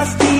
must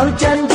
I'll change